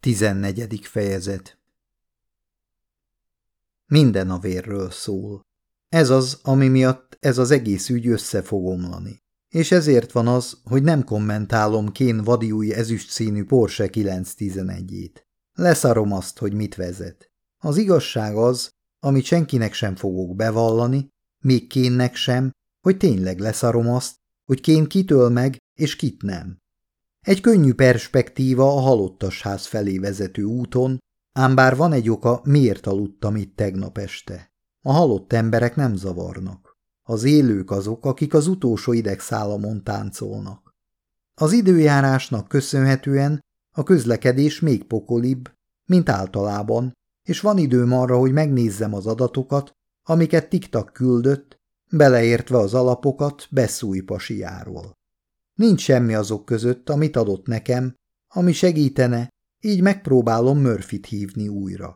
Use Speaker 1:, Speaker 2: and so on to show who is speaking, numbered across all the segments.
Speaker 1: Tizennegyedik fejezet Minden a vérről szól. Ez az, ami miatt ez az egész ügy össze fog omlani. És ezért van az, hogy nem kommentálom Kén vadiúj ezüst színű Porsche 911-ét. Leszarom azt, hogy mit vezet. Az igazság az, amit senkinek sem fogok bevallani, még Kénnek sem, hogy tényleg leszarom azt, hogy Kén kitől meg, és kit nem. Egy könnyű perspektíva a halottasház felé vezető úton, ám bár van egy oka, miért aludtam itt tegnap este. A halott emberek nem zavarnak. Az élők azok, akik az utolsó idegszálamon táncolnak. Az időjárásnak köszönhetően a közlekedés még pokolibb, mint általában, és van időm arra, hogy megnézzem az adatokat, amiket TikTok küldött, beleértve az alapokat Beszúj. Nincs semmi azok között, amit adott nekem, ami segítene, így megpróbálom Murphyt hívni újra.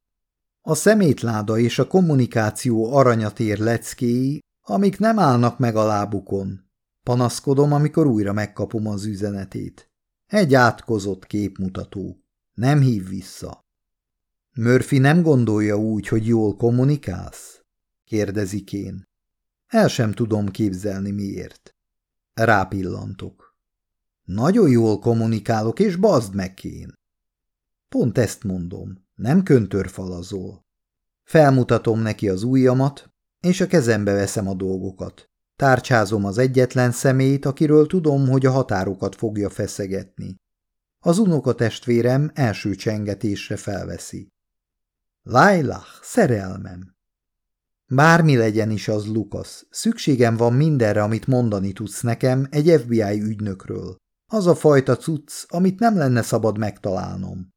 Speaker 1: A szemétláda és a kommunikáció aranyatér leckéi, amik nem állnak meg a lábukon. Panaszkodom, amikor újra megkapom az üzenetét. Egy átkozott képmutató. Nem hív vissza. Murphy nem gondolja úgy, hogy jól kommunikálsz? kérdezik én. El sem tudom képzelni miért. Rápillantok. Nagyon jól kommunikálok, és bazd meg én. Pont ezt mondom, nem köntörfalazol. Felmutatom neki az ujjamat, és a kezembe veszem a dolgokat. Tárcsázom az egyetlen szemét, akiről tudom, hogy a határokat fogja feszegetni. Az unokatestvérem első csengetésre felveszi. Lailah, szerelmem! Bármi legyen is az, Lukasz, szükségem van mindenre, amit mondani tudsz nekem egy FBI ügynökről. Az a fajta cucc, amit nem lenne szabad megtalálnom.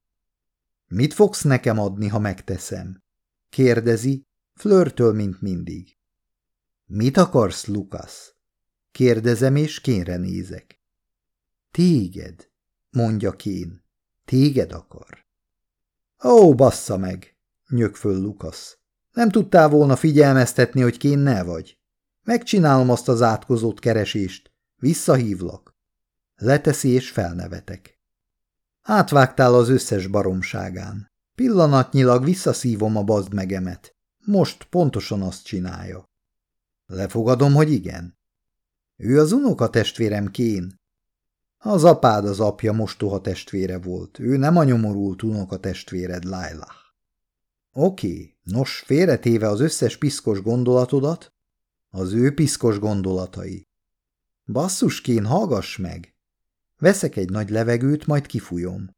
Speaker 1: Mit fogsz nekem adni, ha megteszem? Kérdezi, flörtöl, mint mindig. Mit akarsz, Lukasz? Kérdezem, és kénre nézek. Téged, mondja kén. Téged akar. Ó, bassza meg, nyög föl Lukasz. Nem tudtál volna figyelmeztetni, hogy kénnel vagy? Megcsinálom azt az átkozót keresést. Visszahívlak. Leteszi és felnevetek. Átvágtál az összes baromságán. Pillanatnyilag visszaszívom a bazd megemet. Most pontosan azt csinálja. Lefogadom, hogy igen. Ő az unoka testvérem Kén. Az apád az apja mostoha testvére volt. Ő nem a nyomorult unoka testvéred, Lailah. Oké, nos, félretéve az összes piszkos gondolatodat, az ő piszkos gondolatai. Basszus, Kén, hallgass meg! Veszek egy nagy levegőt, majd kifújom.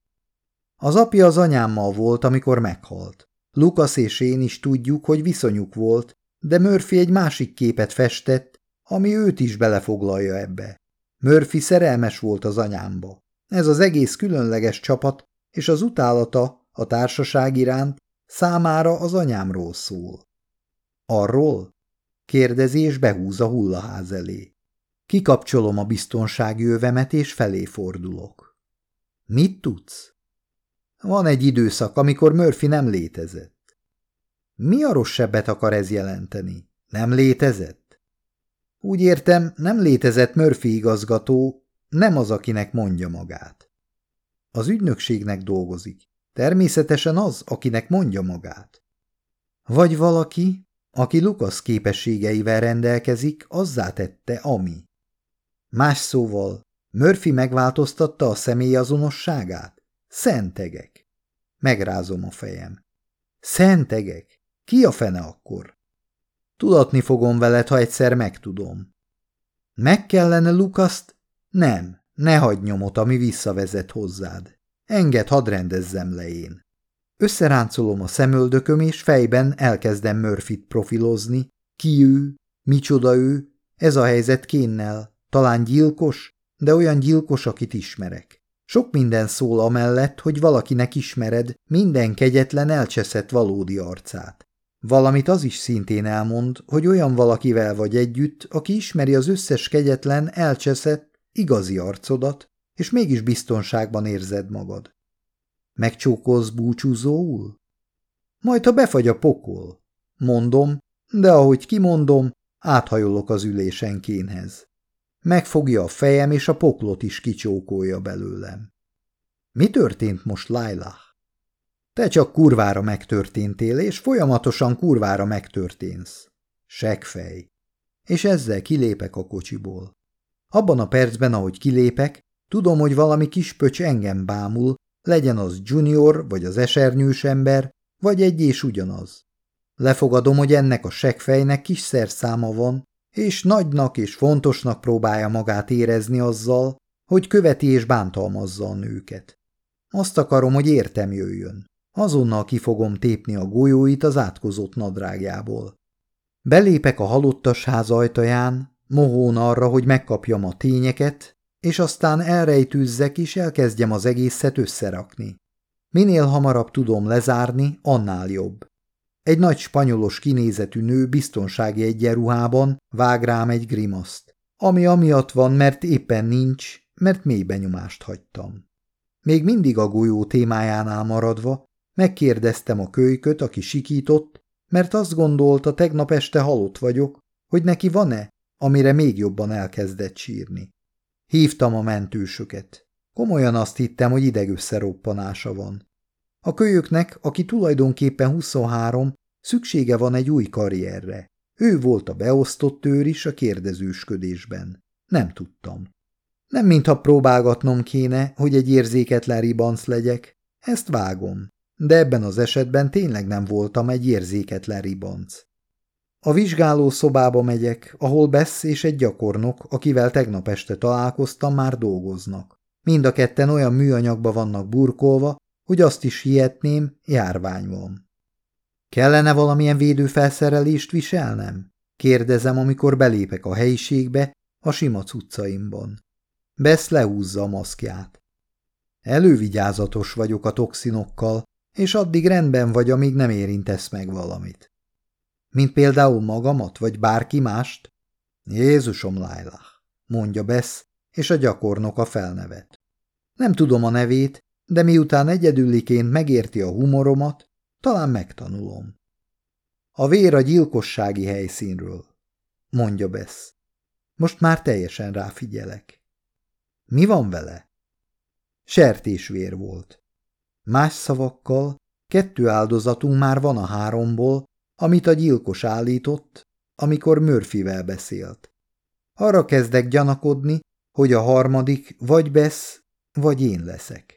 Speaker 1: Az apja az anyámmal volt, amikor meghalt. Lukasz és én is tudjuk, hogy viszonyuk volt, de Murphy egy másik képet festett, ami őt is belefoglalja ebbe. Murphy szerelmes volt az anyámba. Ez az egész különleges csapat, és az utálata a társaság iránt számára az anyámról szól. Arról? Kérdezi és behúz a hullaház elé. Kikapcsolom a biztonsági övemet, és felé fordulok. Mit tudsz? Van egy időszak, amikor Murphy nem létezett. Mi a rosszabbet akar ez jelenteni? Nem létezett? Úgy értem, nem létezett Murphy igazgató, nem az, akinek mondja magát. Az ügynökségnek dolgozik. Természetesen az, akinek mondja magát. Vagy valaki, aki Lukasz képességeivel rendelkezik, azzá tette, ami. Más szóval, Murphy megváltoztatta a személyazonosságát? Szentegek. Megrázom a fejem. Szentegek? Ki a fene akkor? Tudatni fogom veled, ha egyszer megtudom. Meg kellene Lukaszt? Nem, ne hagyd nyomot, ami visszavezet hozzád. Enged, hadd rendezzem le én. Összeráncolom a szemöldököm, és fejben elkezdem Murphyt profilozni. Ki ő? Micsoda ő? Ez a helyzet kénnel. Talán gyilkos, de olyan gyilkos, akit ismerek. Sok minden szól amellett, hogy valakinek ismered minden kegyetlen elcseszett valódi arcát. Valamit az is szintén elmond, hogy olyan valakivel vagy együtt, aki ismeri az összes kegyetlen, elcseszett, igazi arcodat, és mégis biztonságban érzed magad. Megcsókolsz búcsúzóul? Majd, ha befagy a pokol. Mondom, de ahogy kimondom, áthajolok az ülésenkénhez. Megfogja a fejem, és a poklot is kicsókolja belőlem. Mi történt most, Lailah? Te csak kurvára megtörténtél, és folyamatosan kurvára megtörténsz. Segfej. És ezzel kilépek a kocsiból. Abban a percben, ahogy kilépek, tudom, hogy valami kis pöcs engem bámul, legyen az junior, vagy az esernyős ember, vagy egy és ugyanaz. Lefogadom, hogy ennek a segfejnek kis szerszáma van, és nagynak és fontosnak próbálja magát érezni azzal, hogy követi és bántalmazza a nőket. Azt akarom, hogy értem jöjjön. Azonnal ki fogom tépni a golyóit az átkozott nadrágjából. Belépek a halottas ház ajtaján, mohón arra, hogy megkapjam a tényeket, és aztán elrejtűzzek és elkezdjem az egészet összerakni. Minél hamarabb tudom lezárni, annál jobb. Egy nagy spanyolos kinézetű nő biztonsági egyenruhában vág rám egy grimaszt, ami amiatt van, mert éppen nincs, mert mély benyomást hagytam. Még mindig a golyó témájánál maradva, megkérdeztem a kölyköt, aki sikított, mert azt gondolta, tegnap este halott vagyok, hogy neki van-e, amire még jobban elkezdett sírni. Hívtam a mentősöket. Komolyan azt hittem, hogy idegösszeroppanása van. A kölyöknek, aki tulajdonképpen 23, szüksége van egy új karrierre. Ő volt a beosztott őr is a kérdezősködésben. Nem tudtam. Nem mintha próbálgatnom kéne, hogy egy érzéketlen ribanc legyek. Ezt vágom. De ebben az esetben tényleg nem voltam egy érzéketlen ribanc. A vizsgáló szobába megyek, ahol Bess és egy gyakornok, akivel tegnap este találkoztam, már dolgoznak. Mind a ketten olyan műanyagba vannak burkolva, hogy azt is hihetném, járvány van. Kellene valamilyen védőfelszerelést viselnem? Kérdezem, amikor belépek a helyiségbe, a sima cuccaimban. Bess lehúzza a maszkját. Elővigyázatos vagyok a toxinokkal, és addig rendben vagy, amíg nem érintesz meg valamit. Mint például magamat, vagy bárki mást? Jézusom, Lailah, mondja Bess, és a gyakornok a felnevet. Nem tudom a nevét, de miután egyedüliként megérti a humoromat, talán megtanulom. A vér a gyilkossági helyszínről, mondja Bess. Most már teljesen ráfigyelek. Mi van vele? Sertésvér volt. Más szavakkal, kettő áldozatunk már van a háromból, amit a gyilkos állított, amikor Murphyvel beszélt. Arra kezdek gyanakodni, hogy a harmadik vagy Bess, vagy én leszek.